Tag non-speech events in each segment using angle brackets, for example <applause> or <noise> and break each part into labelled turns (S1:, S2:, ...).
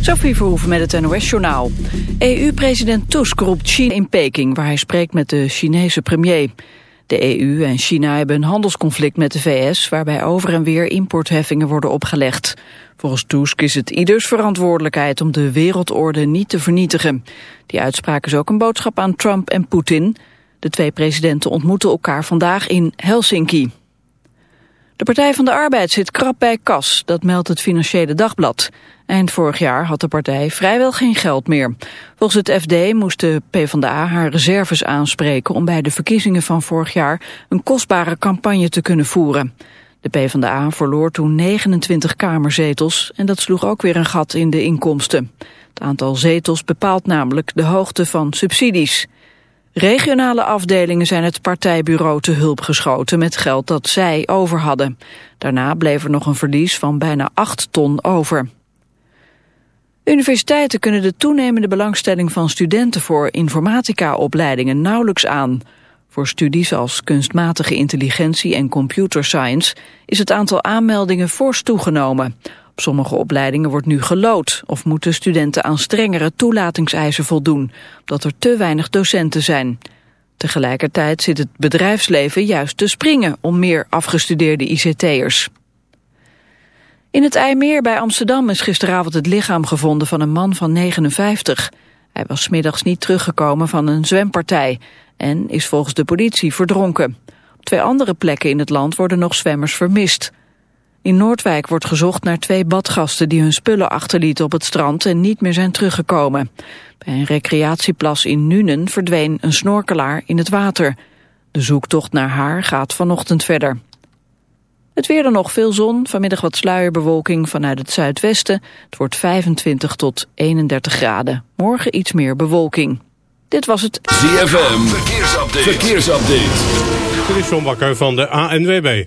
S1: Sophie Verhoeven met het NOS-journaal. EU-president Tusk roept China in Peking, waar hij spreekt met de Chinese premier. De EU en China hebben een handelsconflict met de VS... waarbij over en weer importheffingen worden opgelegd. Volgens Tusk is het ieders verantwoordelijkheid om de wereldorde niet te vernietigen. Die uitspraak is ook een boodschap aan Trump en Poetin. De twee presidenten ontmoeten elkaar vandaag in Helsinki. De Partij van de Arbeid zit krap bij kas, dat meldt het Financiële Dagblad. Eind vorig jaar had de partij vrijwel geen geld meer. Volgens het FD moest de PvdA haar reserves aanspreken... om bij de verkiezingen van vorig jaar een kostbare campagne te kunnen voeren. De PvdA verloor toen 29 kamerzetels en dat sloeg ook weer een gat in de inkomsten. Het aantal zetels bepaalt namelijk de hoogte van subsidies. Regionale afdelingen zijn het partijbureau te hulp geschoten met geld dat zij over hadden. Daarna bleef er nog een verlies van bijna 8 ton over. Universiteiten kunnen de toenemende belangstelling van studenten voor informatica-opleidingen nauwelijks aan. Voor studies als kunstmatige intelligentie en computer science is het aantal aanmeldingen fors toegenomen. Op sommige opleidingen wordt nu gelood of moeten studenten aan strengere toelatingseisen voldoen, omdat er te weinig docenten zijn. Tegelijkertijd zit het bedrijfsleven juist te springen om meer afgestudeerde ICT'ers. In het IJmeer bij Amsterdam is gisteravond het lichaam gevonden van een man van 59. Hij was smiddags niet teruggekomen van een zwempartij en is volgens de politie verdronken. Op twee andere plekken in het land worden nog zwemmers vermist. In Noordwijk wordt gezocht naar twee badgasten die hun spullen achterlieten op het strand en niet meer zijn teruggekomen. Bij een recreatieplas in Nuenen verdween een snorkelaar in het water. De zoektocht naar haar gaat vanochtend verder. Het weer dan nog veel zon, vanmiddag wat sluierbewolking vanuit het zuidwesten. Het wordt 25 tot 31 graden. Morgen iets meer bewolking. Dit was het
S2: ZFM Verkeersupdate. Verkeersupdate.
S3: Dit is John Bakker van de ANWB.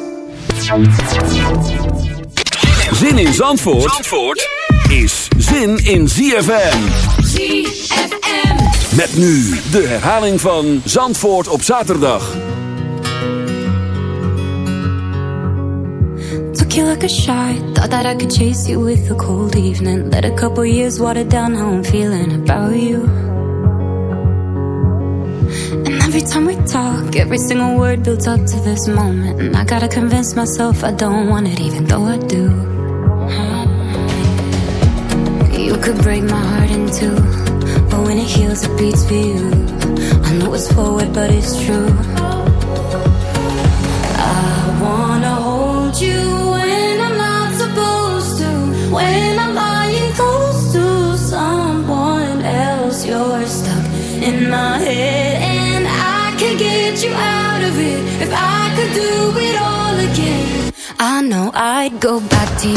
S2: Zin in Zandvoort, Zandvoort is zin in ZFM. ZFM. Met nu de herhaling van Zandvoort op zaterdag.
S4: Took you like a shot, thought that I could chase you with a cold evening. Let a couple years water down how I'm feeling about you. Every time we talk, every single word builds up to this moment. And I gotta convince myself I don't want it, even though I do. Hmm. You could break my heart in two, but when it heals, it beats for you. I know it's forward, but it's true. I could do it all again, I know I'd go back to you.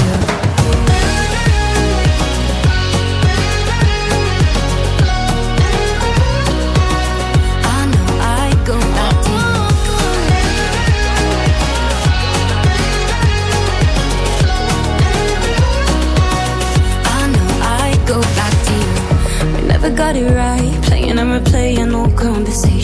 S4: I know I'd go back to you. I know I'd go back to you. We never got it right. Playing and replaying old conversations.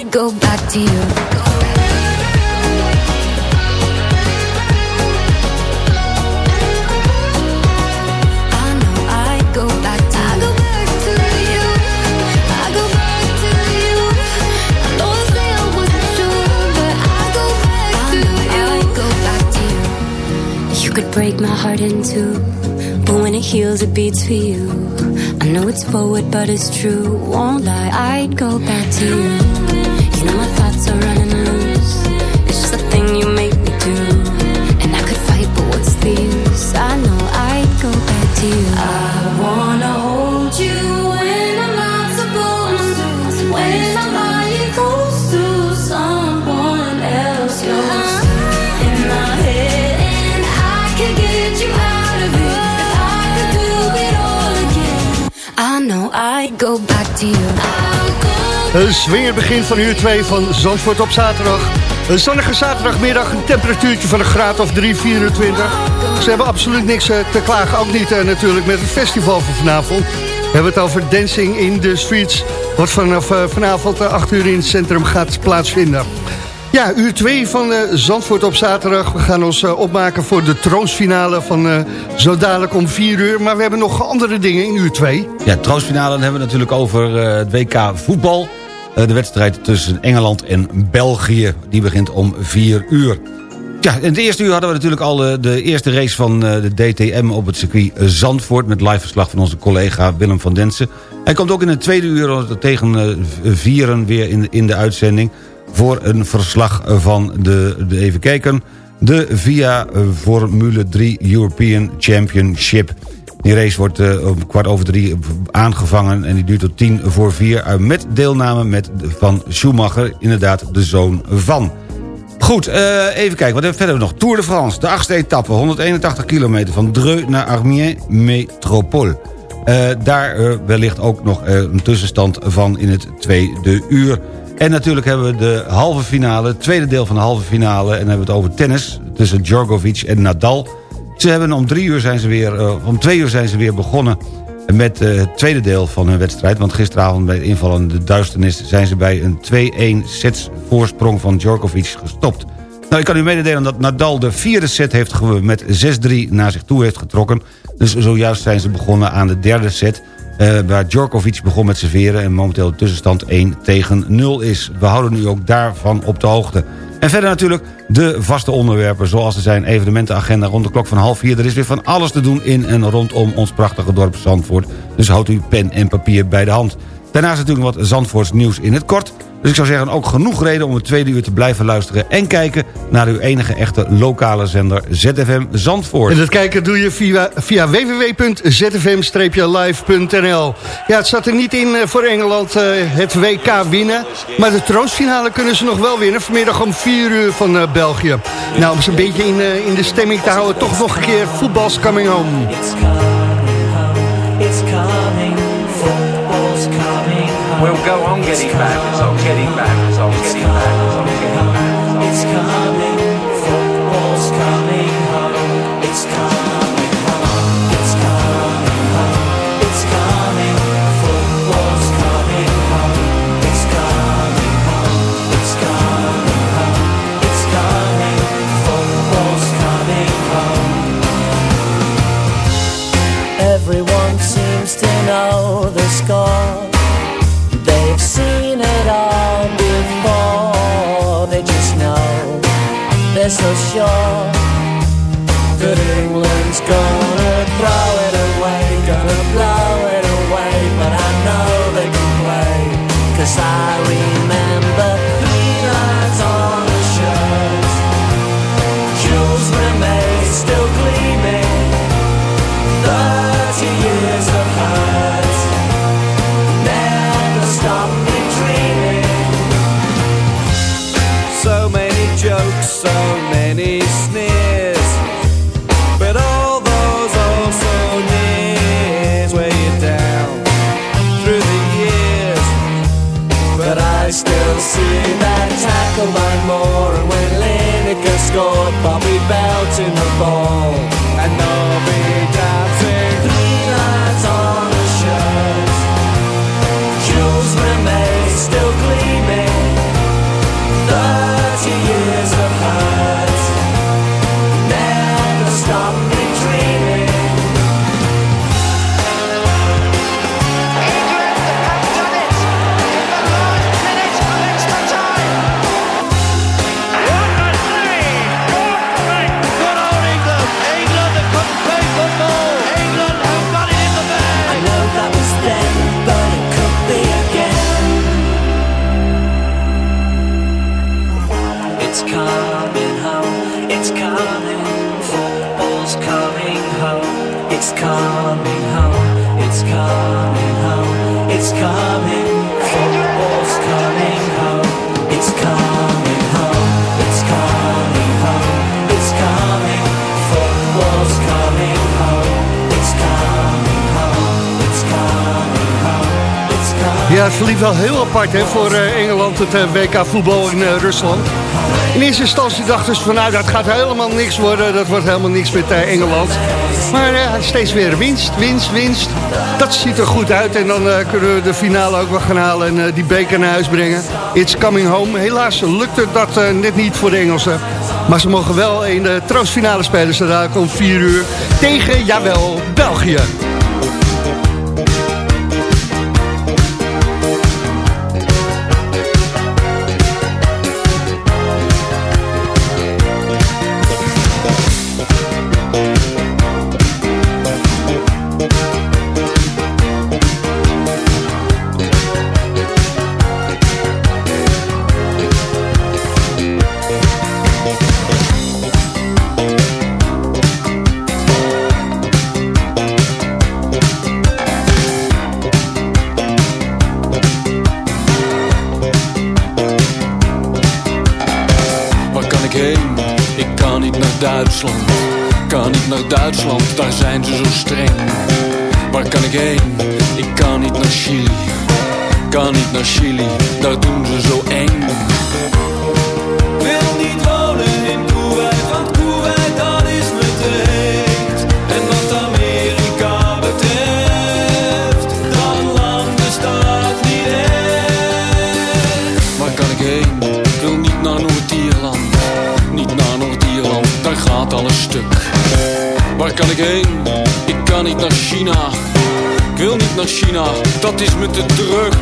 S4: Go back. Go back to you I know I'd go back to. I go back to you. I go back to you. I don't say I wasn't true, but I go back. I know I'd go back to you. You could break my heart in two, but when it heals, it beats for you. I know it's forward, but it's true. Won't lie, I'd go back to you. Know my thoughts are running
S5: Een swinger begin van uur 2 van Zandvoort op zaterdag. Een zonnige zaterdagmiddag, een temperatuurtje van een graad of 3, 24. Ze hebben absoluut niks eh, te klagen. Ook niet eh, natuurlijk met het festival van vanavond. We hebben het over Dancing in the Streets. Wat vanaf eh, vanavond 8 uur in het centrum gaat plaatsvinden. Ja, uur 2 van Zandvoort op zaterdag. We gaan ons opmaken voor de troostfinale van zo dadelijk om 4 uur. Maar we hebben nog andere dingen in uur 2.
S6: Ja, troostfinale dan hebben we natuurlijk over het WK voetbal. Eh, de wedstrijd tussen Engeland en België. Die begint om 4 uur. Ja, in het eerste uur hadden we natuurlijk al de, de eerste race van eh, de DTM op het circuit Zandvoort... met live verslag van onze collega Willem van Densen. Hij komt ook in het tweede uur tegen eh, vieren weer in, in de uitzending... voor een verslag van de, de even kijken... de VIA eh, Formule 3 European Championship... Die race wordt uh, om kwart over drie aangevangen en die duurt tot tien voor vier... Uh, met deelname met, van Schumacher, inderdaad de zoon van. Goed, uh, even kijken, wat hebben we verder nog? Tour de France, de achtste etappe, 181 kilometer... van Dreux naar Armiens Métropole. daar wellicht ook nog een tussenstand van in het tweede uur. En natuurlijk hebben we de halve finale, het tweede deel van de halve finale... en dan hebben we het over tennis tussen Djokovic en Nadal... Ze hebben om, drie uur zijn ze weer, uh, om twee uur zijn ze weer begonnen met uh, het tweede deel van hun wedstrijd. Want gisteravond bij het invallen de duisternis... zijn ze bij een 2-1 sets voorsprong van Djokovic gestopt. Nou, ik kan u mededelen dat Nadal de vierde set heeft met 6-3 naar zich toe heeft getrokken. Dus zojuist zijn ze begonnen aan de derde set... Uh, waar Djokovic begon met serveren... en momenteel de tussenstand 1 tegen 0 is. We houden u ook daarvan op de hoogte. En verder natuurlijk de vaste onderwerpen zoals er zijn evenementenagenda rond de klok van half vier. Er is weer van alles te doen in en rondom ons prachtige dorp Zandvoort. Dus houdt u pen en papier bij de hand. Daarnaast natuurlijk wat Zandvoorts nieuws in het kort. Dus ik zou zeggen ook genoeg reden om het tweede uur te blijven luisteren... en kijken naar uw enige echte lokale zender ZFM Zandvoort.
S5: En dat kijken doe je via, via www.zfm-live.nl. Ja, het zat er niet in voor Engeland uh, het WK winnen. Maar de troostfinale kunnen ze nog wel winnen. Vanmiddag om 4 uur van uh, België. Nou, om ze een beetje in, uh, in de stemming te houden... toch nog een keer voetbal's coming home.
S7: It's coming home. It's coming home.
S8: We'll go on getting back, it's on getting back, it's on getting back, on getting back.
S7: It's coming. They're so sure that England's gonna throw it away, gonna blow it away. But I know they can play, cause I remember belt in the fall.
S5: Ja, het verliep wel heel apart hè, voor eh, Engeland, het eh, WK voetbal in eh, Rusland. In eerste instantie dachten ze van nou, dat gaat helemaal niks worden. Dat wordt helemaal niks met Engeland. Maar steeds weer winst, winst, winst. Dat ziet er goed uit. En dan kunnen we de finale ook wel gaan halen en die beker naar huis brengen. It's coming home. Helaas lukte dat net niet voor de Engelsen. Maar ze mogen wel in de troostfinale spelen. Ze raken om 4 uur tegen, jawel, België.
S9: Duitsland, daar zijn ze zo streng. Waar kan ik heen? Ik kan niet naar Chili. Kan niet naar Chili. China, dat is me te druk.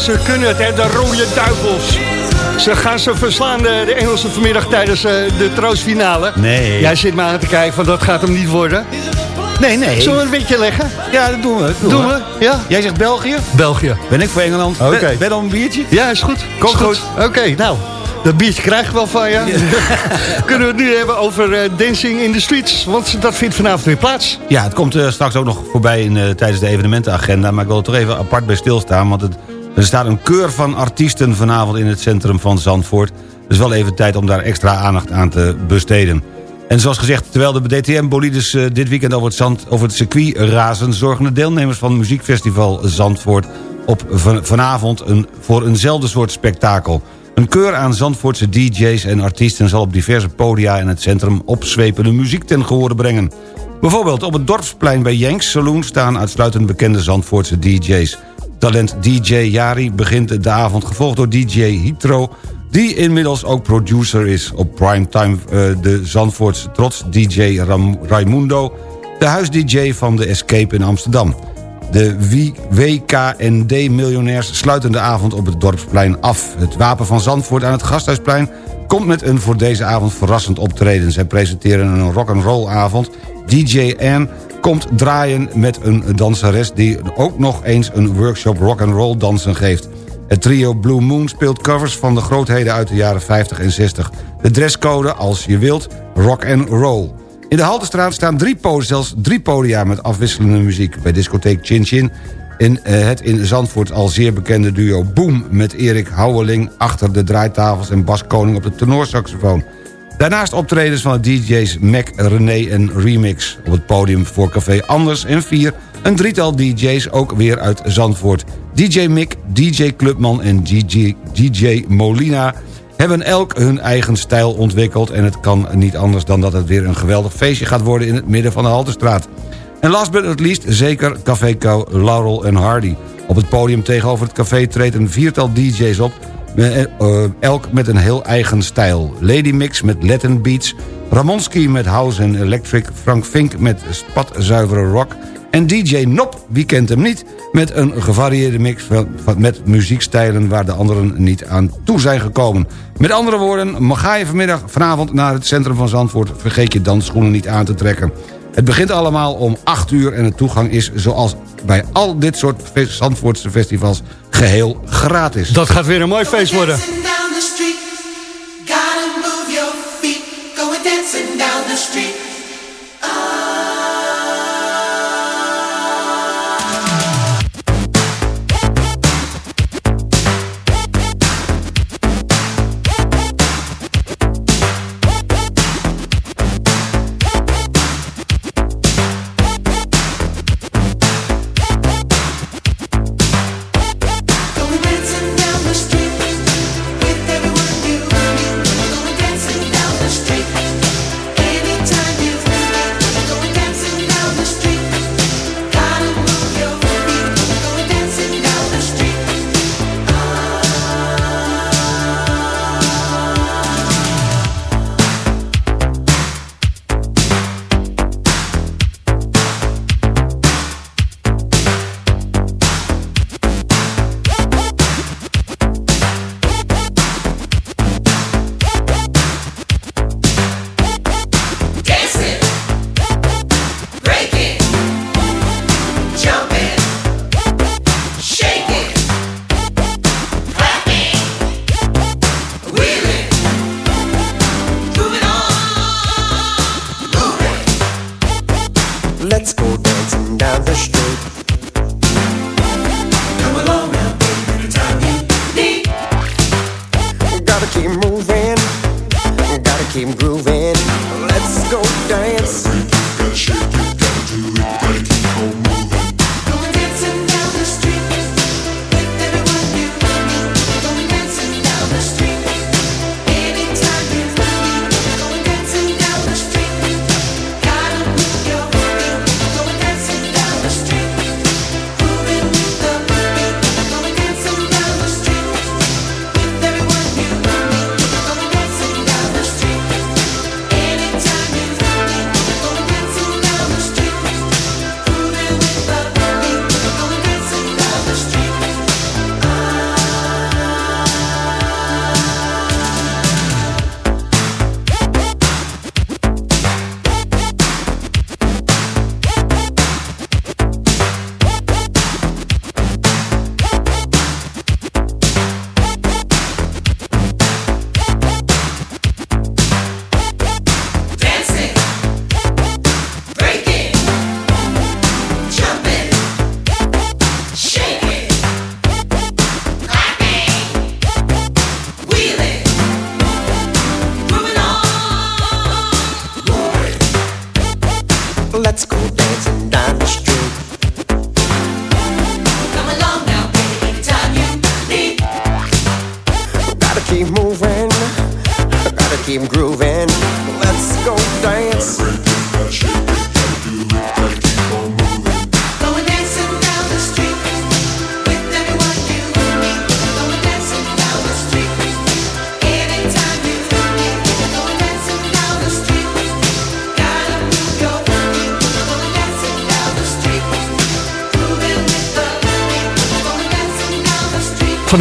S5: Ze kunnen het, hè, de rode duivels. Ze gaan ze verslaan, eh, de, Engelsen vanmiddag tijdens eh, de troostfinale.
S6: Nee.
S5: Jij zit maar aan te kijken, van dat gaat hem niet worden.
S6: Nee, nee.
S5: Zullen we een beetje leggen?
S6: Ja, dat doen we.
S5: Doen, we. Ja?
S6: Jij zegt België?
S5: België.
S6: Ben ik voor Engeland?
S5: Oké.
S6: Ben, dan een biertje?
S5: Ja, is goed.
S6: Komt goed.
S5: Oké, nou. Dat biertje krijg ik wel van je. <laughs> Kunnen we het nu hebben over eh, Dancing in the Streets? Want dat vindt vanavond weer plaats.
S6: Ja, het komt straks ook nog voorbij in, tijdens de evenementenagenda. Maar ik wil er toch even apart bij stilstaan. Want het er staat een keur van artiesten vanavond in het centrum van Zandvoort. Dus wel even tijd om daar extra aandacht aan te besteden. En zoals gezegd, terwijl de DTM-bolides eh, dit weekend over het, zand, over het circuit razen... zorgen de deelnemers van het muziekfestival Zandvoort op van- vanavond een, voor eenzelfde soort spektakel. Een keur aan Zandvoortse DJ's en artiesten zal op diverse podia in het centrum opzwepende muziek ten gehore brengen. Bijvoorbeeld op het Dorpsplein bij Jenks Saloon staan uitsluitend bekende Zandvoortse DJ's. Talent DJ Jari begint de avond gevolgd door DJ Hitro... die inmiddels ook producer is op primetime eh, de Zandvoortse trots DJ Raimundo... de huis-DJ van de Escape in Amsterdam. De WKND-miljonairs sluiten de avond op het Dorpsplein af. Het Wapen van Zandvoort aan het Gasthuisplein komt met een voor deze avond verrassend optreden. Zij presenteren een rock'n'roll avond. DJ Ann komt draaien met een danseres... die ook nog eens een workshop rock'n'roll dansen geeft. Het trio Blue Moon speelt covers van de grootheden uit de jaren 50 en 60. De dresscode, als je wilt, rock and roll. In de Haltestraat staan drie zelfs drie podia met afwisselende muziek. Bij discotheek Chin Chin in eh, het in Zandvoort al zeer bekende duo Boom... met Erik Houweling achter de draaitafels en Bas Koning op de tenorsaxofoon. Daarnaast optredens van de DJ's Mac, René en Remix. Op het podium voor Café Anders en 4 een drietal DJ's ook weer uit Zandvoort. DJ Mick, DJ Clubman en DJ, DJ Molina hebben elk hun eigen stijl ontwikkeld... en het kan niet anders dan dat het weer een geweldig feestje gaat worden... in het midden van de Halterstraat. En last but not least zeker Café Co Laurel en Hardy. Op het podium tegenover het café treedt een viertal DJ's op... eh, elk met een heel eigen stijl. Lady Mix met Latin Beats... Ramonski met House en Electric... Frank Fink met spatzuivere rock... en DJ Nop, wie kent hem niet... met een gevarieerde mix met muziekstijlen... waar de anderen niet aan toe zijn gekomen. Met andere woorden, ga je vanmiddag vanavond naar het centrum van Zandvoort... vergeet je dansschoenen niet aan te trekken. Het begint allemaal om 8 uur en de toegang is zoals bij al dit soort Zandvoortse festivals geheel gratis.
S5: Dat gaat weer een mooi feest worden.
S10: Dancing down the street, gotta move your feet. Going dancing down the street.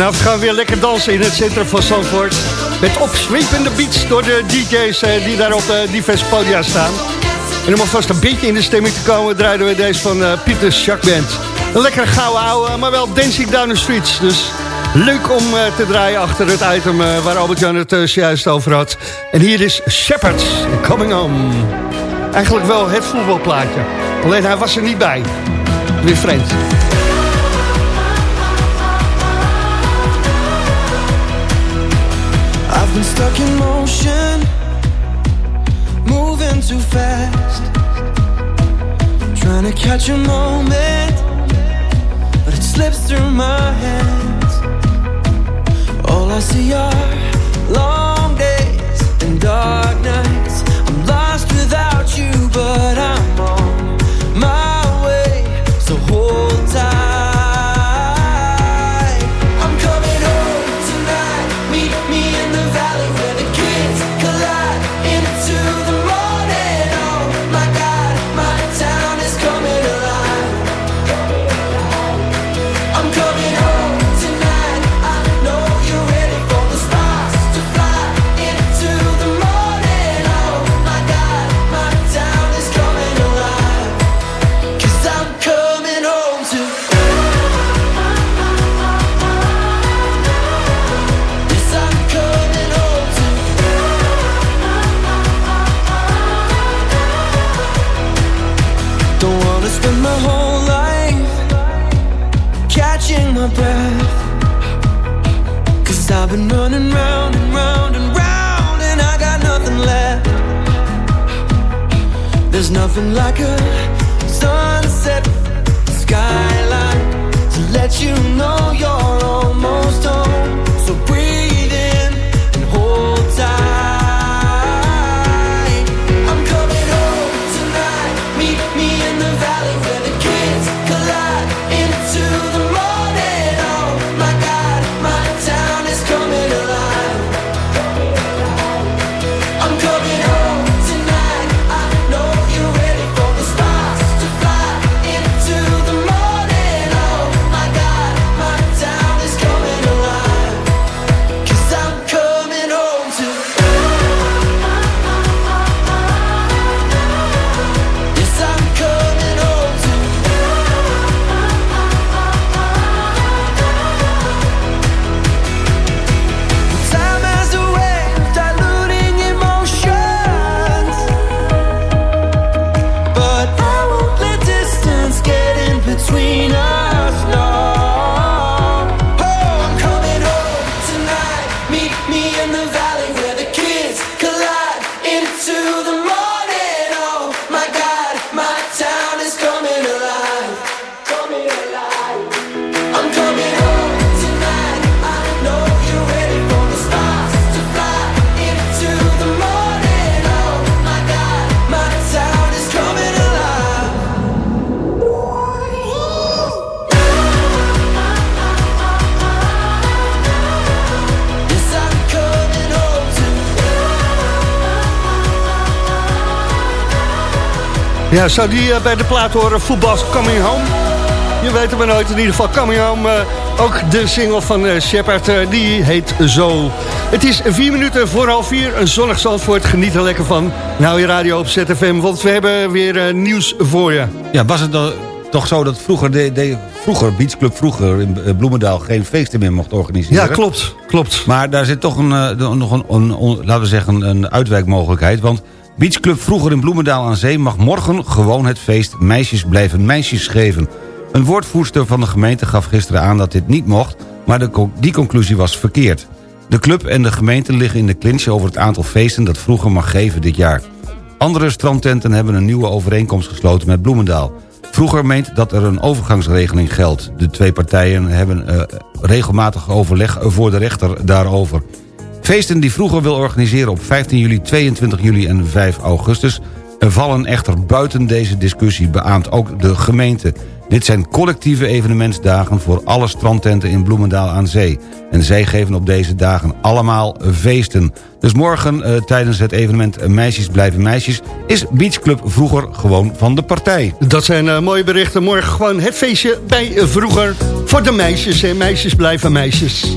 S5: Vanavond gaan we weer lekker dansen in het centrum van Zandvoort. Met opzwepende beats door de DJ's eh, die daar op eh, diverse podia staan. En om alvast een beetje in de stemming te komen... draaiden we deze van eh Pieter Schack Band. Een lekkere gouden ouwe, maar wel Dancing Down the Streets. Dus leuk om te draaien achter het item waar Albert-Jan het juist over had. En hier is Shepard, Coming Home. Eigenlijk wel het voetbalplaatje. Alleen hij was er niet bij. Weer vreemd.
S11: Catch a moment, but it slips through my hands. All I see are long you know you're almost
S5: zou die eh, bij de plaat horen? Voetbal Coming Home? Je weet het maar nooit. In ieder geval Coming Home. eh, ook de single van eh Shepard, die heet zo. Het is vier minuten voor half vier. Een zonnig Zandvoort. Geniet er lekker van. Nou, je radio op ZFM. Want we hebben weer nieuws voor je.
S6: Ja, was het dan toch zo dat vroeger, de, de, vroeger Beach Club vroeger in Bloemendaal... geen feesten meer mocht organiseren?
S5: Ja, klopt. Klopt.
S6: Maar daar zit toch een, nog een, een- een- laten we zeggen, een uitwijkmogelijkheid. Want Beach Club vroeger in Bloemendaal aan Zee... mag morgen gewoon het feest Meisjes blijven meisjes geven. Een woordvoerster van de gemeente gaf gisteren aan dat dit niet mocht... maar de, die conclusie was verkeerd. De club en de gemeente liggen in de clinch over het aantal feesten... dat vroeger mag geven dit jaar. Andere strandtenten hebben een nieuwe overeenkomst gesloten met Bloemendaal. Vroeger meent dat er een overgangsregeling geldt. De twee partijen hebben eh, regelmatig overleg voor de rechter daarover. Feesten die vroeger wil organiseren op 15 juli, 22 juli en 5 augustus... vallen echter buiten deze discussie, beaamt ook de gemeente. Dit zijn collectieve evenementsdagen voor alle strandtenten in Bloemendaal aan zee. En zij geven op deze dagen allemaal feesten. Dus morgen eh, tijdens het evenement Meisjes blijven meisjes... is Beachclub vroeger gewoon van de partij.
S12: Dat zijn eh, mooie berichten. Morgen gewoon het feestje bij eh, vroeger voor de meisjes. En meisjes blijven meisjes.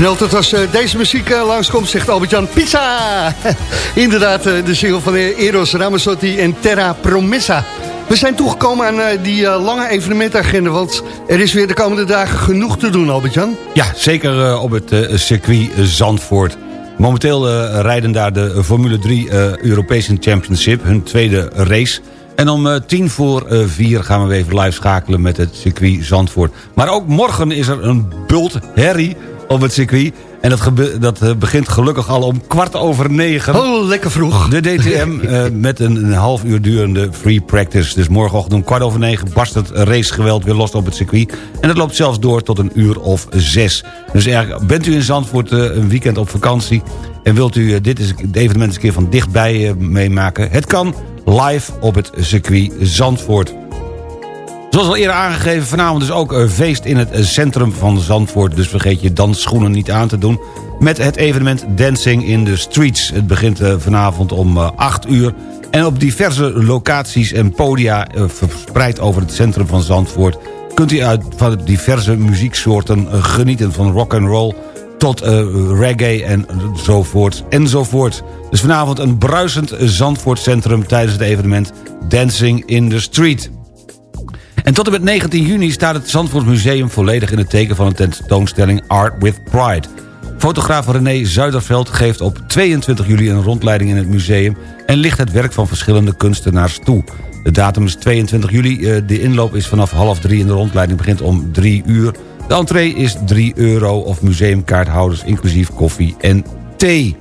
S12: En altijd als eh, deze muziek eh, langskomt, zegt Albert-Jan pizza. <laughs> Inderdaad, eh, de single van Eros Ramazzotti en Terra Promessa. We zijn toegekomen aan die lange evenementagenda, want er is weer de komende dagen genoeg te doen, Albert-Jan.
S6: Ja, zeker op het circuit Zandvoort. Momenteel rijden daar de Formule 3 eh, European Championship, hun tweede race. En om tien voor vier gaan we even live schakelen met het circuit Zandvoort. Maar ook morgen is er een bult herrie op het circuit. En dat, dat eh, begint gelukkig al om kwart over negen.
S12: Oh, lekker vroeg.
S6: De DTM <laughs> eh, met een, een half uur durende free practice. Dus morgenochtend om kwart over negen barst het racegeweld weer los op het circuit. En dat loopt zelfs door tot een uur of zes. Dus eigenlijk bent u in Zandvoort eh, een weekend op vakantie... en wilt u dit is het evenement eens een keer van dichtbij meemaken... het kan live op het circuit Zandvoort. Zoals al eerder aangegeven, vanavond is ook een feest in het eh, centrum van Zandvoort. Dus vergeet je dansschoenen niet aan te doen. met het evenement Dancing in the Streets. Het begint eh, vanavond om eh, 8 uur en op diverse locaties en podia eh, verspreid over het centrum van Zandvoort... kunt u uit van diverse muzieksoorten eh, genieten van rock and roll tot eh, reggae en enzovoort enzovoort. Dus vanavond een bruisend Zandvoort centrum tijdens het evenement Dancing in the Street. En tot en met 19 juni staat het Zandvoort Museum volledig in het teken van een tentoonstelling Art with Pride. Fotograaf René Zuiderveld geeft op 22 juli een rondleiding in het museum... en licht het werk van verschillende kunstenaars toe. De datum is 22 juli, eh, de inloop is vanaf half drie... en de rondleiding begint om 3 uur. De entree is 3 euro of museumkaarthouders inclusief koffie en thee.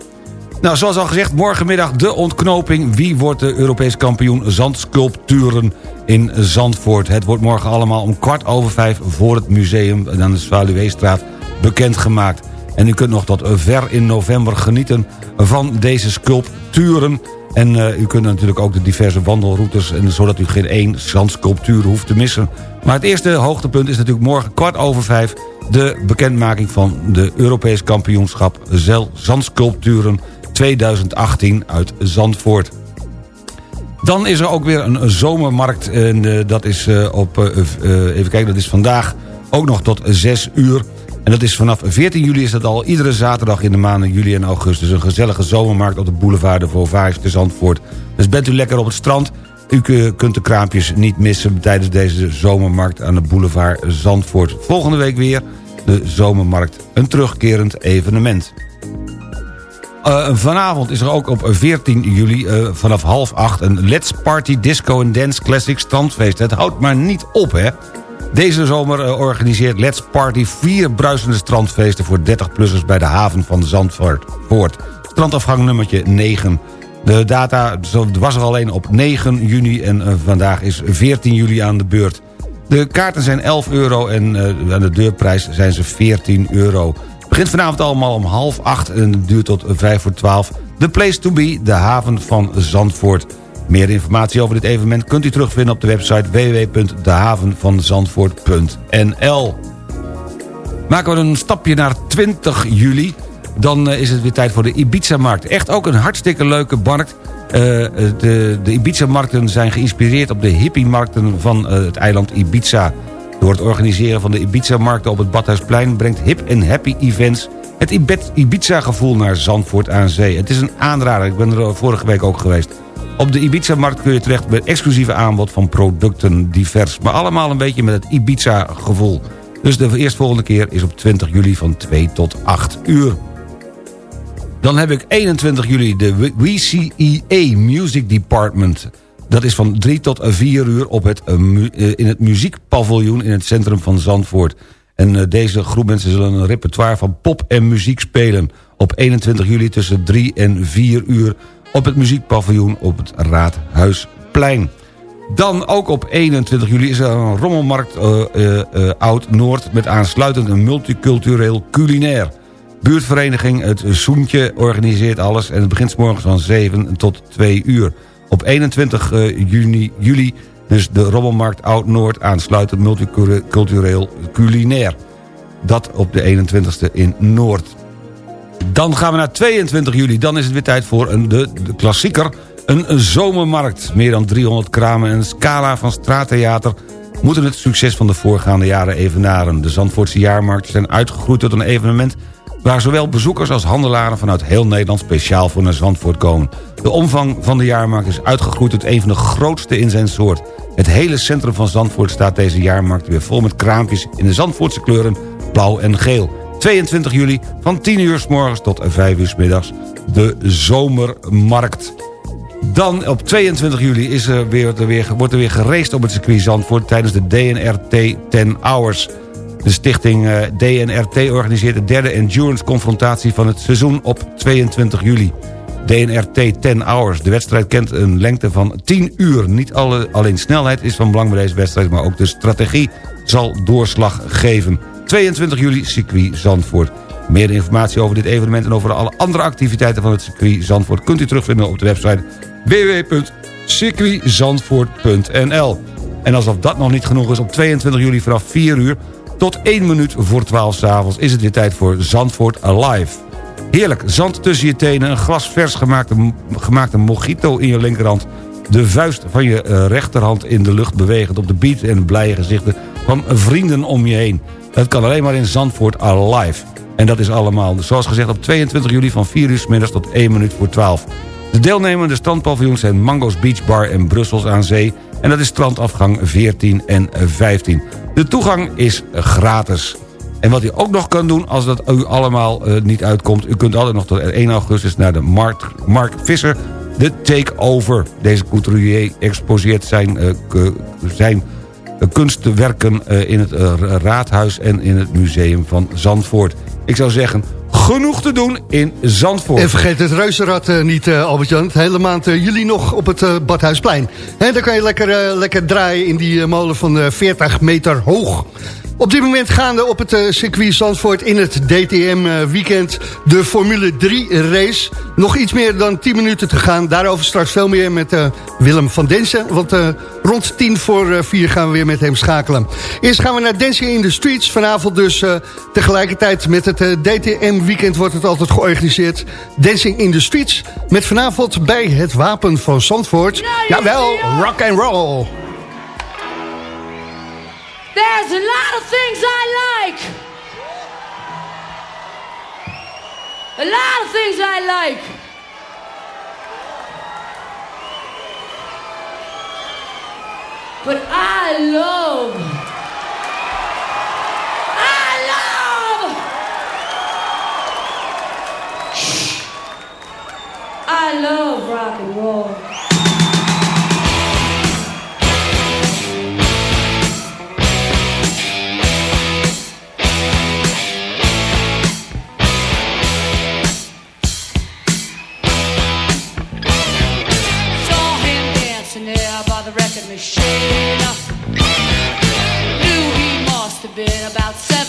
S6: Nou, zoals al gezegd, morgenmiddag de ontknoping. Wie wordt de Europees kampioen zandsculpturen in Zandvoort? Het wordt morgen allemaal om kwart over vijf voor het museum... aan de Zwaluweestraat bekendgemaakt. En u kunt nog tot ver in november genieten van deze sculpturen. En uh, u kunt natuurlijk ook de diverse wandelroutes... En, zodat u geen één zandsculptuur hoeft te missen. Maar het eerste hoogtepunt is natuurlijk morgen kwart over vijf... de bekendmaking van de Europees kampioenschap Zandsculpturen 2018 uit Zandvoort. Dan is er ook weer een zomermarkt. En uh, dat is uh, op, uh, even kijken, dat is vandaag ook nog tot 6 uur. En dat is vanaf 14 juli is dat al iedere zaterdag in de maanden juli en augustus. Een gezellige zomermarkt op de boulevard de Vauvage te Zandvoort. Dus bent u lekker op het strand... U kunt de kraampjes niet missen tijdens deze zomermarkt aan de boulevard Zandvoort. Volgende week weer de zomermarkt, een terugkerend evenement. Uh, vanavond is er ook op 14 juli uh, vanaf half acht... een Let's Party Disco and Dance Classic strandfeest. Het houdt maar niet op, hè? Deze zomer uh, organiseert Let's Party vier bruisende strandfeesten... voor 30-plussers bij de haven van Zandvoort. Strandafgang nummertje 9. De data was er alleen op 9 juni en vandaag is 14 juli aan de beurt. De kaarten zijn 11 euro en aan de deurprijs zijn ze 14 euro begint vanavond allemaal om half acht en duurt tot vijf voor twaalf. The place to be, de haven van Zandvoort. Meer informatie over dit evenement kunt u terugvinden op de website www.dehavenvanzandvoort.nl Maken we een stapje naar 20 juli... dan is het weer tijd voor de Ibiza-markt. Echt ook een hartstikke leuke markt... Uh, de, de Ibiza-markten zijn geïnspireerd op de hippie-markten van het eiland Ibiza. Door het organiseren van de Ibiza-markten op het Badhuisplein... brengt Hip en Happy Events het Ibiza-gevoel naar Zandvoort aan zee. Het is een aanrader, ik ben er vorige week ook geweest. Op de Ibiza-markt kun je terecht met exclusieve aanbod van producten divers. Maar allemaal een beetje met het Ibiza-gevoel. Dus de eerstvolgende keer is op 20 juli van 2 tot 8 uur. Dan heb ik 21 juli de WCEA Music Department... Dat is van 3 tot 4 uur op het, uh, in het muziekpaviljoen in het centrum van Zandvoort. En uh, deze groep mensen zullen een repertoire van pop en muziek spelen... op 21 juli tussen 3 en 4 uur op het muziekpaviljoen op het Raadhuisplein. Dan ook op 21 juli is er een rommelmarkt uh, Oud-Noord... met aansluitend een multicultureel culinair. Buurtvereniging Het Soentje organiseert alles... en het begint morgens van 7 tot 2 uur... Op 21 uh, juni, juli dus de Rommelmarkt Oud-Noord aansluitend multicultureel culinair. Dat op de 21ste in Noord. Dan gaan we naar 22 juli. Dan is het weer tijd voor een, de, de klassieker. Een zomermarkt. Meer dan 300 kramen en een scala van straattheater... moeten het succes van de voorgaande jaren evenaren. De Zandvoortse jaarmarkten zijn uitgegroeid tot een evenement waar zowel bezoekers als handelaren vanuit heel Nederland speciaal voor naar Zandvoort komen. De omvang van de jaarmarkt is uitgegroeid tot een van de grootste in zijn soort. Het hele centrum van Zandvoort staat deze jaarmarkt weer vol met kraampjes in de Zandvoortse kleuren blauw en geel. 22 juli van 10 uur s morgens tot 5 uur s middags de zomermarkt. Dan op 22 juli is er weer, er wordt er weer gereest op het circuit Zandvoort... tijdens de DNRT 10 Hours. De stichting uh, DNRT organiseert de derde endurance-confrontatie van het seizoen op 22 juli. DNRT 10 Hours. De wedstrijd kent een lengte van 10 uur. Niet alle, alleen snelheid is van belang bij deze wedstrijd... maar ook de strategie zal doorslag geven. 22 juli, circuit Zandvoort. Meer informatie over dit evenement en over alle andere activiteiten van het circuit Zandvoort... kunt u terugvinden op de website www.circuitzandvoort.nl. En alsof dat nog niet genoeg is, op 22 juli vanaf 4 uur... tot 1 minuut voor 12 s'avonds is het weer tijd voor Zandvoort Alive. Heerlijk, zand tussen je tenen, een glas vers gemaakte, mojito in je linkerhand... de vuist van je eh, rechterhand in de lucht bewegend op de beat... en blije gezichten van vrienden om je heen. Dat kan alleen maar in Zandvoort Alive. En dat is allemaal, zoals gezegd, op 22 juli van 4 uur 's middags tot 1 minuut voor 12. De deelnemende strandpaviljoens zijn Mango's Beach Bar en Brussels aan Zee... en dat is strandafgang 14 en 15. De toegang is gratis. En wat u ook nog kan doen als dat u allemaal eh, niet uitkomt... u kunt altijd nog tot 1 augustus naar de Mark, Mark Visser... de Takeover. Deze couturier exposeert zijn, eh, zijn eh, kunstwerken in het raadhuis... en in het museum van Zandvoort. Ik zou zeggen, genoeg te doen in Zandvoort.
S5: En vergeet het reuzenrad eh, niet, eh, Albert-Jan. Hele maand eh, juli nog op het Badhuisplein. Hè, dan kan je lekker, lekker draaien in die molen van eh, 40 meter hoog. Op dit moment gaande op het eh, circuit Zandvoort in het DTM eh, weekend de Formule 3 race. Nog iets meer dan 10 minuten te gaan. Daarover straks veel meer met eh, Willem van Densen. Want rond 10 voor eh, 4 gaan we weer met hem schakelen. Eerst gaan we naar Dancing in the Streets. Vanavond dus tegelijkertijd met het eh, DTM weekend wordt het altijd georganiseerd. Dancing in the Streets. Met vanavond bij het Wapen van Zandvoort. Jawel, rock and roll.
S13: There's a lot of things I like. A lot of things I like. But I love. I love. I love rock and roll.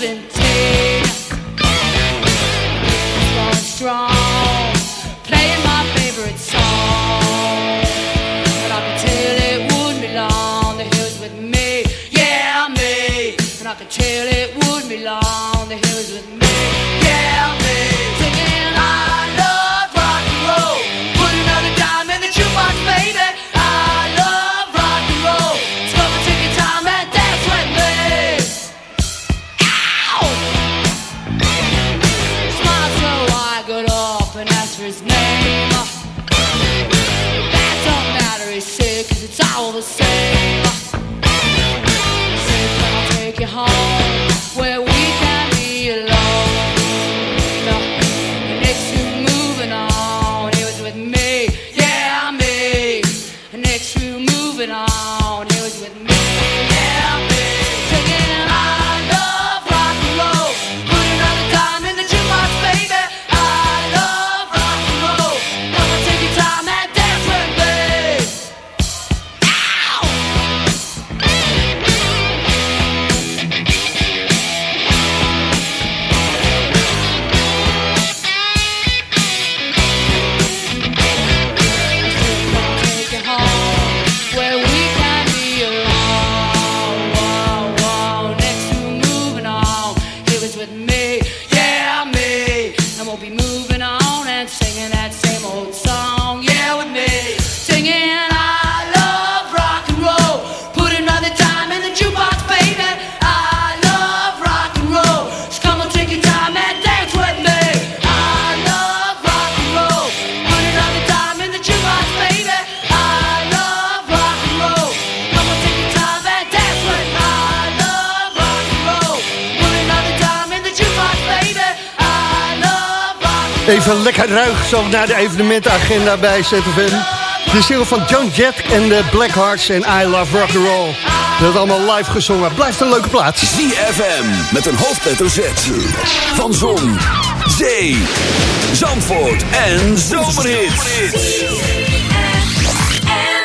S13: About 17. Going strong, playing my favorite song. But I could tell it wouldn't be long that he was with me. Yeah, me. And I tell it wouldn't be long that he was with me.
S5: Evenementenagenda bij ZFM. De single van John Jett en de Blackhearts en I Love Rock and Roll. Dat allemaal live gezongen. Blijft een leuke plaats.
S2: ZFM met een hoofdletter Z. Van Zon, Zee, Zandvoort en Zomerhits.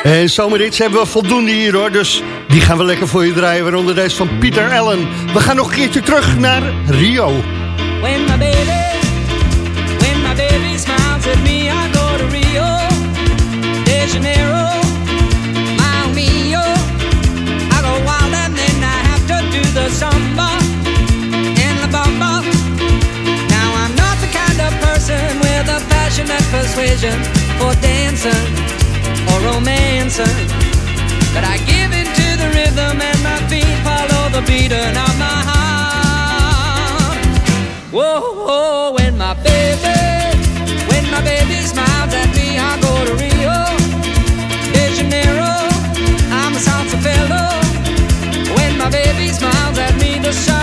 S5: En zomerhits hebben we voldoende hier hoor. Dus die gaan we lekker voor je draaien. Waaronder deze van Pieter Allen. We gaan nog een keertje terug naar Rio.
S14: When my baby, when my baby smiles at me, I go de Janeiro, Mile Mio. I go wild and then I have to do the samba in La Bamba. Now I'm not the kind of person passion for dancing or romancing. But I give in to the rhythm and my feet follow the beating of my heart. Whoa, whoa, when my baby, when my baby smiles at me, I go to Rio the sun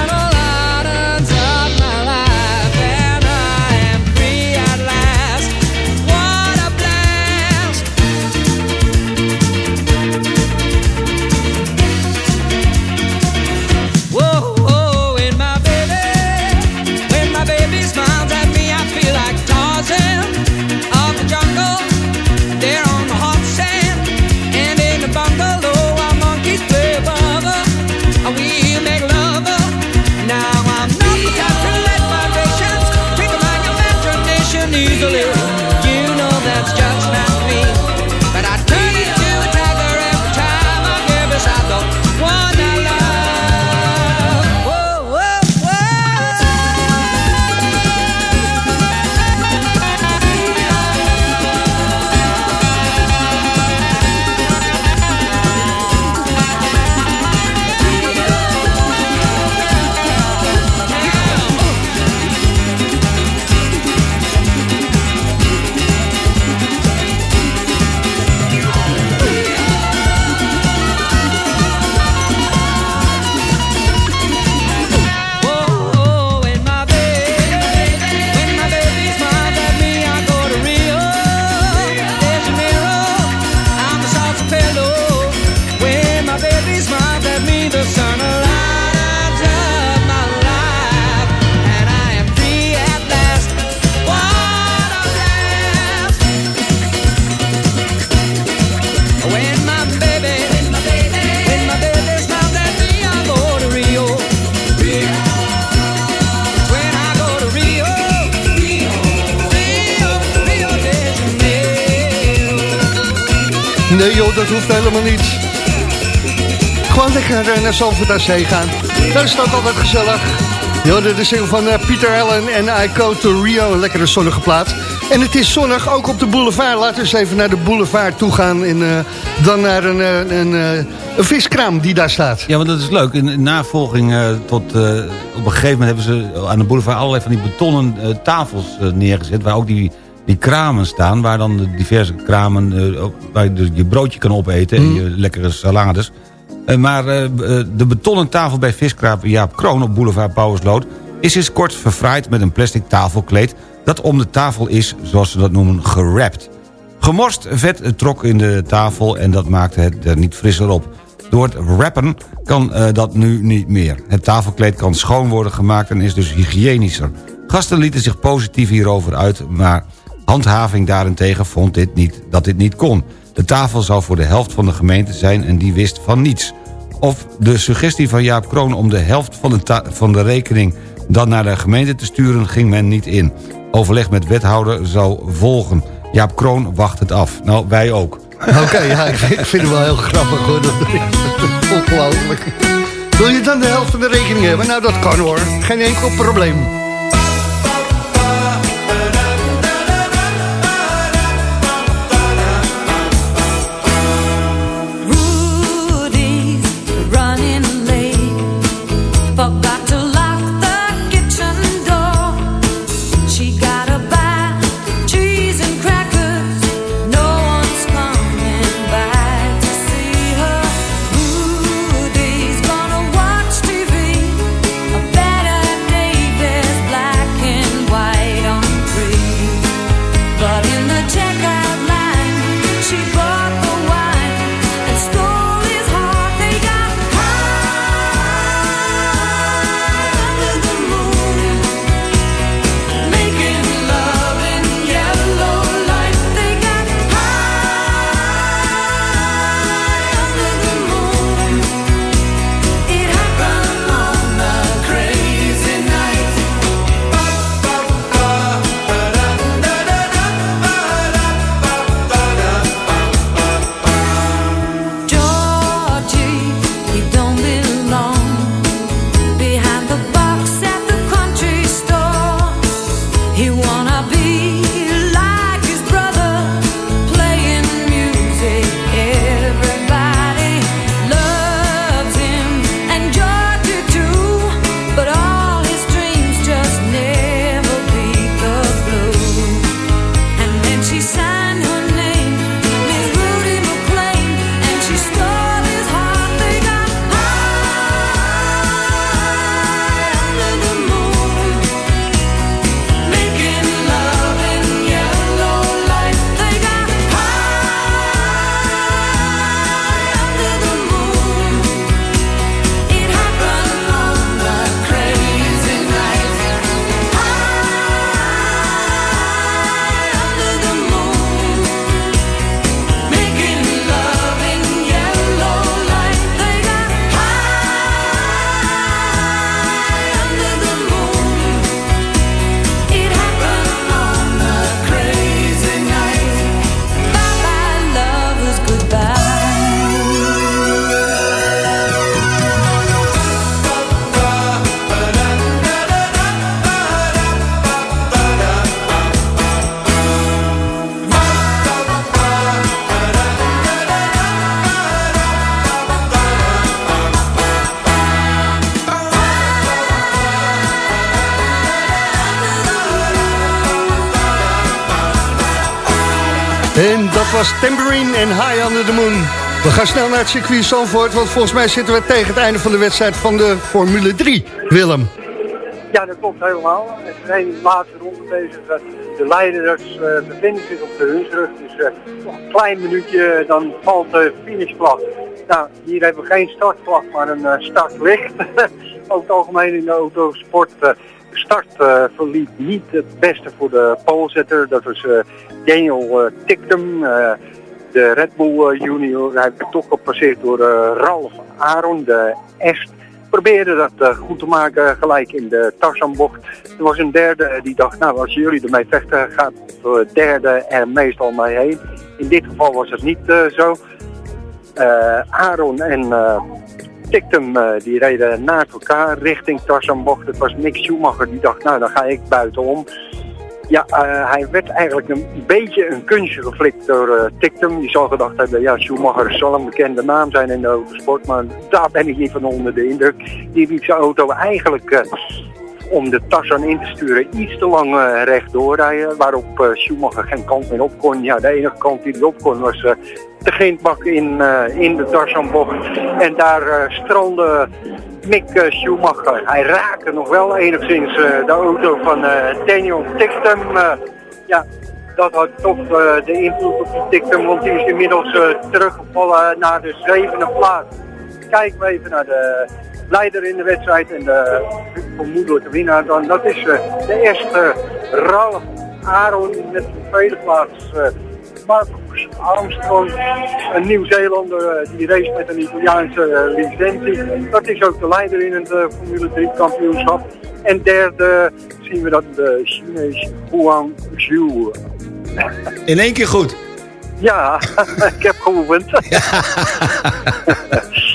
S5: dat hoeft helemaal niet. Gewoon lekker naar Zalvoort aan Zee gaan. Dat is ook altijd gezellig. Je hoorde de single van eh, Pieter Allen en I Go to Rio. Een lekkere zonnige plaats. En het is zonnig, ook op de boulevard. Laten we eens even naar de boulevard toe gaan. En eh, dan naar een, eh, een, een viskraam die daar staat.
S6: Ja, want dat is leuk. In, in navolging eh, tot... op een gegeven moment hebben ze aan de boulevard... allerlei van die betonnen tafels neergezet... waar ook die, die kramen staan. Waar dan de diverse kramen... ook- waar je dus je broodje kan opeten... en je lekkere salades. Eh, maar eh, de betonnen tafel bij viskraam Jaap Kroon... op boulevard Pauwersloot... is sinds kort verfraaid met een plastic tafelkleed... dat om de tafel is, zoals ze dat noemen, gerapt. Gemorst vet trok in de tafel en dat maakte het er niet frisser op. Door het wrappen kan dat nu niet meer. Het tafelkleed kan schoon worden gemaakt en is dus hygiënischer. Gasten lieten zich positief hierover uit, maar handhaving daarentegen vond dit niet, dat dit niet kon. De tafel zou voor de helft van de gemeente zijn en die wist van niets. Of de suggestie van Jaap Kroon om de helft van de, van de rekening dan naar de gemeente te sturen ging men niet in. Overleg met wethouder zou volgen. Jaap Kroon wacht het af. Nou, wij ook. <laughs>
S5: Oké, ja, ik vind ik vind het wel heel grappig hoor. Dat <laughs> Ongelooflijk. Wil je dan de helft van de rekening hebben? Nou, dat kan hoor. Geen enkel probleem. We gaan snel naar het circuit Zandvoort, want volgens mij zitten we tegen het einde van de wedstrijd van de Formule 3. Willem.
S15: Ja, dat klopt helemaal. Een laatste ronde bezig. Eh, De leiders eh, bevinden zich op de hunsrug. Dus eh, nog een klein minuutje, dan valt de finishvlag. Nou, hier hebben we geen startvlag, maar een eh, startlicht. <laughs> Het algemeen in de autosport. de start verliep niet het beste voor de polezetter. Dat was Daniel Tictum. De Red Bull eh, junior. Hij toch gepasseerd door eh, Ralf Aron, de Est probeerde dat eh, goed te maken gelijk in de Tarzanbocht. Er was een derde die dacht, nou als jullie ermee vechten gaat de derde er meestal mee heen. In dit geval was het niet zo. Eh, Aaron en Tictum eh, die reden naast elkaar richting Tarzanbocht. Het was Mick Schumacher die dacht, nou dan ga ik buitenom. Ja, eh, hij werd eigenlijk een beetje een kunstje geflikt door eh Tictum. Die zal gedacht hebben, ja, Schumacher zal een bekende naam zijn in de autosport. Maar daar ben ik niet van onder de indruk. Die liet zijn auto eigenlijk eh, om de Tarzan in te sturen iets te lang eh, rechtdoor rijden. Waarop Schumacher geen kant meer op kon. Ja, de enige kant die hij op kon was de grindbak in, in de Tarzanbocht. En daar strandde Mick eh, Schumacher. Hij raakte nog wel enigszins eh, de auto van eh, Daniel Tictum. Eh, ja, dat had toch de invloed op die Tictum, want die is inmiddels teruggevallen naar de zevende plaats. Kijken we even naar de leider in de wedstrijd en de vermoedelijke winnaar dan. Dat is de eerste Ralf Aron met de tweede plaats. Marcus Armstrong, een Nieuw-Zeelander eh, die race met een Italiaanse eh, licentie. Dat is ook de leider in het eh, Formule 3 kampioenschap. En derde zien we dat de Chinees Huang Zhu. <laughs>
S6: In één keer goed.
S15: Ja, <laughs> ik heb geoefend. <laughs>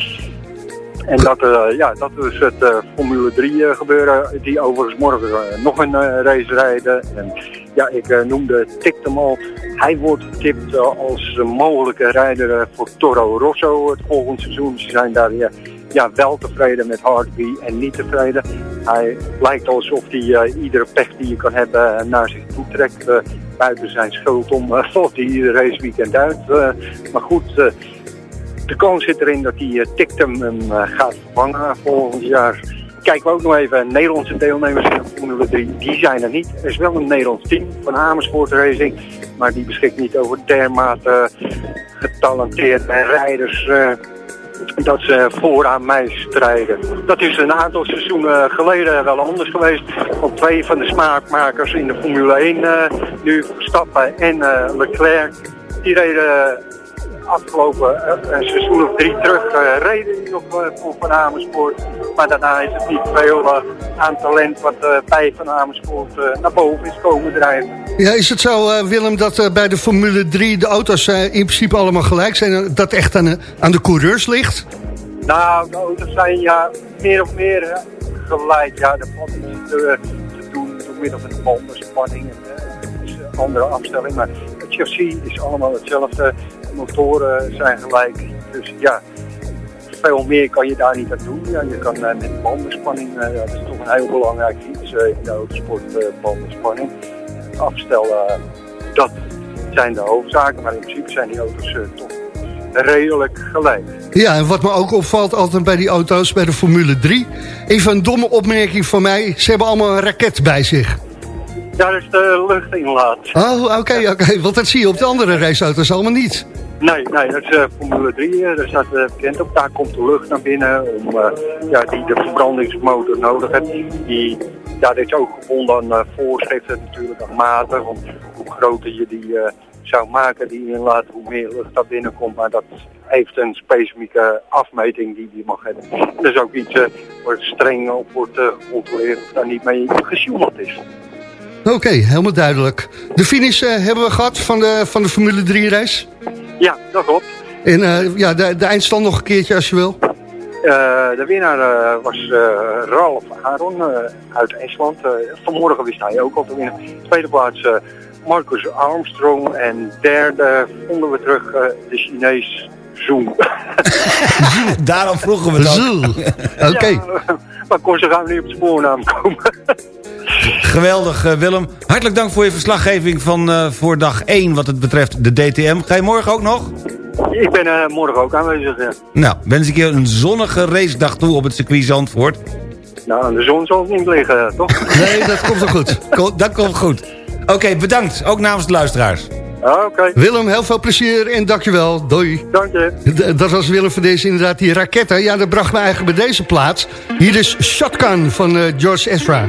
S15: en dat, eh, ja, dat is het eh, Formule 3 eh, gebeuren, die overigens morgen nog een race rijden. En ja, ik noemde Tictum al. Hij wordt getipt als mogelijke rijder voor Toro Rosso het volgende seizoen. Ze zijn daar ja, ja, wel tevreden met Hartley en niet tevreden. Hij lijkt alsof hij eh, iedere pech die je kan hebben naar zich toe trekt. buiten zijn schuld om eh, valt hij ieder raceweekend uit. Maar goed, de kans zit erin dat die uh, Tictum hem eh, gaat vervangen volgend jaar. Kijken we ook nog even, Nederlandse deelnemers in de Formule 3, die zijn er niet. Er is wel een Nederlands team van Amersfoort Racing, maar die beschikt niet over dermate getalenteerde rijders eh, dat ze vooraan mij strijden. Dat is een aantal seizoenen geleden wel anders geweest. Want twee van de smaakmakers in de Formule 1, eh, nu Verstappen en eh, Leclerc, die reden afgelopen eh, een seizoen of drie terug eh, reden nog eh, voor Van Amersfoort. Maar daarna is het niet veel aan talent wat bij Van Amersfoort naar boven is komen drijven.
S5: Ja, is het zo, Willem, dat bij de Formule 3 de auto's in principe allemaal gelijk zijn? Dat echt aan de, aan de coureurs ligt?
S15: Nou, de auto's zijn ja meer of meer gelijk. Ja, er valt iets te, te doen door middel van de bandenspanning en andere afstelling. Maar het chassis is allemaal hetzelfde. Motoren zijn gelijk. Dus ja, veel meer kan je daar niet aan doen. Ja, je kan eh, met bandenspanning, eh, dat is toch een heel belangrijk iets eh, in de autosport, bandenspanning. Eh, dat zijn de hoofdzaken. Maar in principe zijn die auto's toch redelijk gelijk.
S5: Ja, en wat me ook opvalt altijd bij die auto's, bij de Formule 3... even een domme opmerking van mij, ze hebben allemaal een raket bij zich.
S15: Daar is de luchtinlaat.
S5: Oh, oké, oké, want dat zie je op de andere raceauto's allemaal niet.
S15: Nee, nee, dat is eh, Formule 3. eh, daar staat eh, bekend op. Daar komt de lucht naar binnen om, ja, die de verbrandingsmotor nodig heeft. Die, ja, dit is ook gebonden aan voorschriften natuurlijk, aan maten. Want hoe groter je die zou maken, die inlaat, hoe meer lucht daar binnenkomt. Maar dat heeft een specifieke afmeting die die mag hebben. Dat is ook iets waar streng op wordt gecontroleerd of daar niet mee gesjoemeld is.
S5: Oké, helemaal duidelijk. De finish hebben we gehad van de, van de Formule 3 race.
S15: Ja, dat klopt.
S5: En eh, ja, de, de eindstand nog een keertje als je wil.
S15: Eh, de winnaar eh, was eh, Ralf Aron eh, uit Estland. Eh, vanmorgen wist hij ook al te winnen. Tweede plaats eh, Marcus Armstrong. En derde vonden we terug eh, de Chinees Zoom. <laughs>
S6: Daarom vroegen we dat. <laughs>
S5: Oké.
S15: Ja, <laughs> maar kon ze gaan niet op de spoornaam komen.
S6: Geweldig, eh, Willem. Hartelijk dank voor je verslaggeving van eh, voor dag 1 wat het betreft de DTM. Ga je morgen ook nog?
S15: Ik ben eh, morgen ook aanwezig. ja.
S6: Nou, wens ik je een zonnige racedag toe op het circuit Zandvoort.
S15: Nou, de zon zal niet liggen, toch? <laughs>
S5: Nee, dat komt wel goed.
S6: Dat komt goed. Oké, bedankt. Ook namens de luisteraars.
S15: Ah, Oké,
S5: Willem, heel veel plezier en dankjewel. Doei.
S15: dank je.
S5: D- Dat was Willem van deze inderdaad, die raketten. Ja, dat bracht me eigenlijk bij deze plaats. Hier is Shotgun van eh, George Ezra.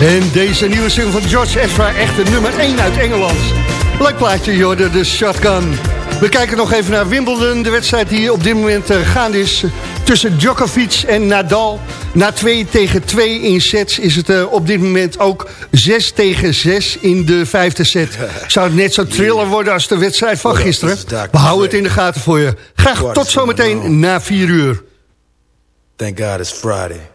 S5: En deze nieuwe single van George Ezra, echt de nummer 1 uit Engeland. Leuk plaatje, Jorde, de Shotgun. We kijken nog even naar Wimbledon, de wedstrijd die op dit moment eh, gaande is tussen Djokovic en Nadal. Na 2 tegen 2 in sets is het eh, op dit moment ook 6 tegen 6 in de vijfde set. <laughs> Zou het net zo thriller worden als de wedstrijd van gisteren? We houden het in de gaten voor je. Graag tot zometeen na 4 uur.
S16: Thank God it's Friday.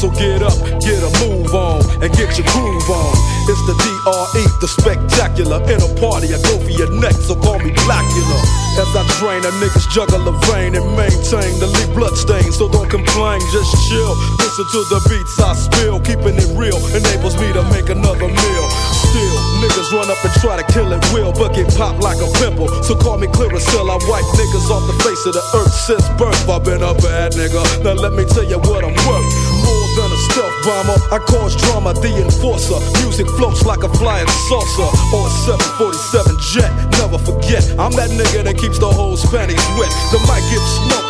S16: So get up, get a move on, and get your groove on. It's the DRE, the spectacular. In a party, I go for your neck, so call me Blackula. As I train, a niggas juggle the vein and maintain the leak blood stain. So don't complain, just chill. Listen to the beats I spill. Keeping it real enables me to make another meal. Still, niggas run up and try to kill it will, but get popped like a pimple. So call me Clearasil. I wipe niggas off the face of the earth since birth. I've been a bad nigga. Now let me tell you what I'm worth. More than a stealth bomber, I cause drama, the enforcer. Music floats like a flying saucer or a 747 jet. Never forget. I'm that nigga that keeps the whole Spanish wet. The mic gets smoked.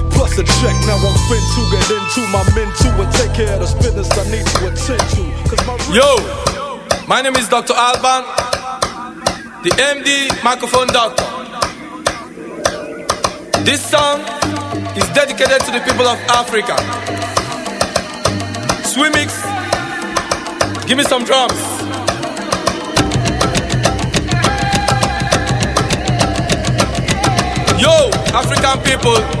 S16: Plus a check, now I'm fin to get into my men too and take care of this business I need to attend to. Cause my
S17: Yo, my name is Dr. Alban, the MD microphone doctor. This song is dedicated to the people of Africa. Swimmix, give me some drums. Yo, African people,